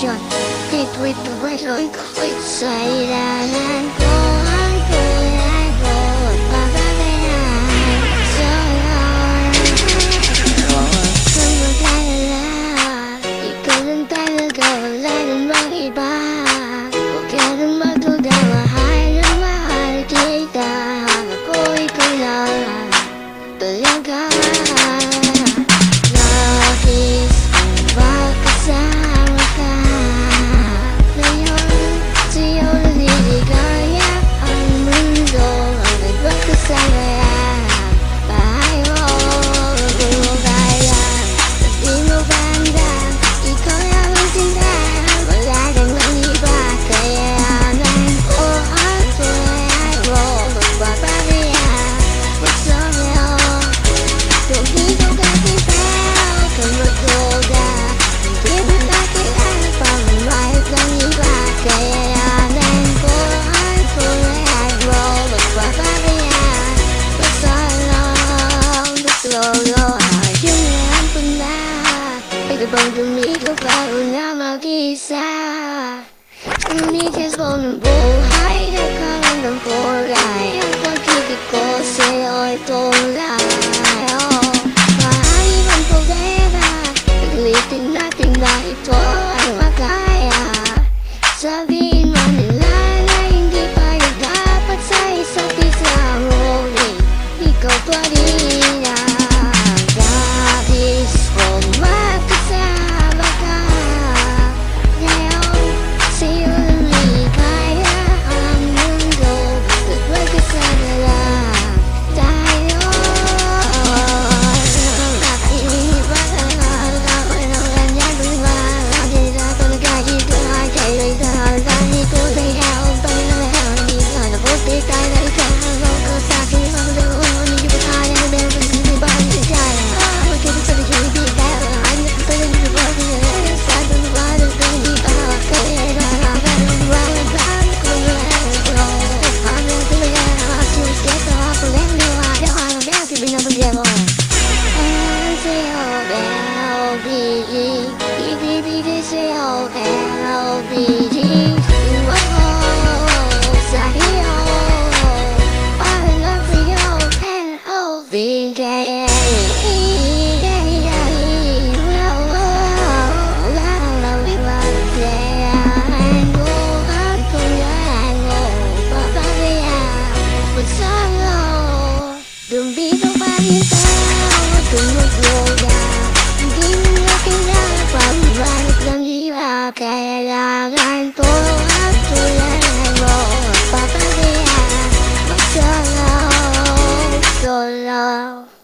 Confusion Hit with the red light Sairan and go on, go on, go on Baba Benan, so long. So you gotta love. You couldn't die, you gotta let him it by bom comigo para uma visa Me desbom no bom, hide a Wow.